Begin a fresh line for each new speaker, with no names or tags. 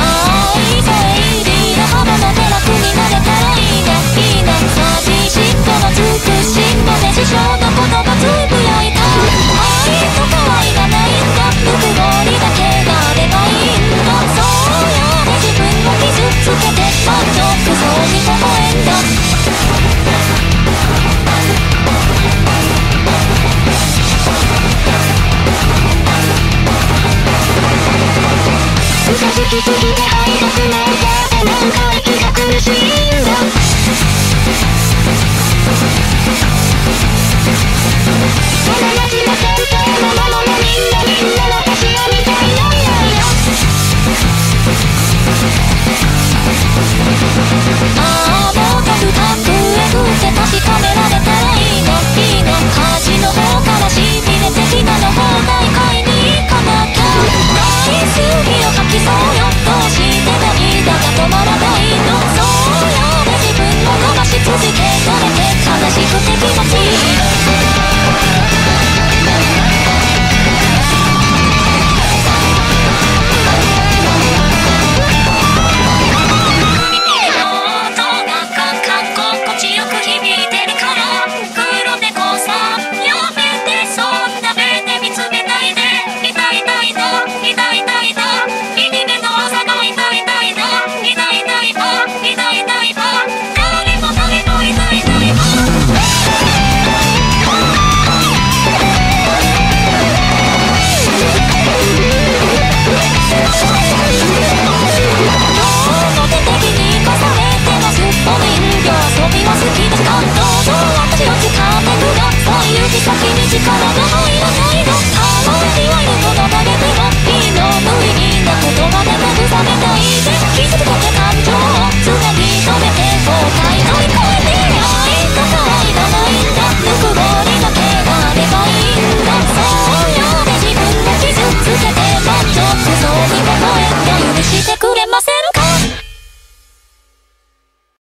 Oh. 好きすぎて入らせすね僕がそういき自先に力が入らないのあのにはるこのだ